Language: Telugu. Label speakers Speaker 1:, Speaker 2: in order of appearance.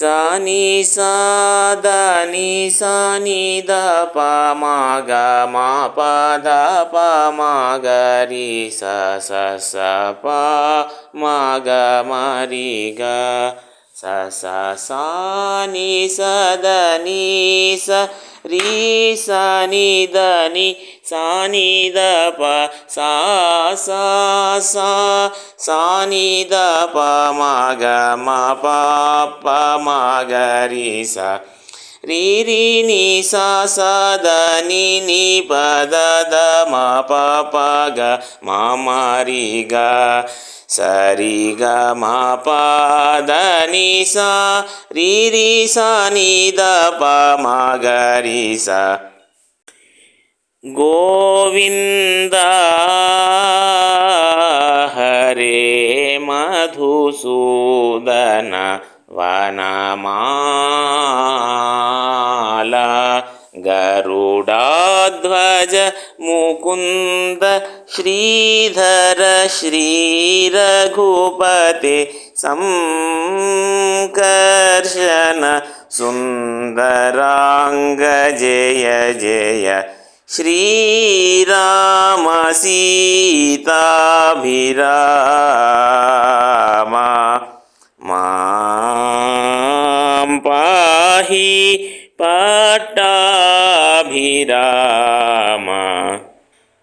Speaker 1: సాని సాదని సాని ద ప మా పద మ రి స స స ప మ మరి గ స స సా ని స ಶ್ರೀ ಸನಿದ ನಿ ಸಾನಿದ ಪ ಸಾ ಸಾ ಸಾ ಸಾನಿದ ಪ ಮ ಗ ಮ ಪ ಪ ಮ ಗ ರಿ, ಸ. రి స రి రి ని సా సా ద ని ని ప ద ద మ ప ప గ మ మ రి గ సరి గ మ ప ద ని సా రి రి సా ని ద ప మ గ రి స. గోవింద హరే మధుసూదన వనమా गरुडाध्वज मुकुन्द श्रीधर श्रीरघुपते संकर्षण सुन्दराङ्ग जय जय। श्रीरामसीताभिराम मां पाहि पट्टाभिरामा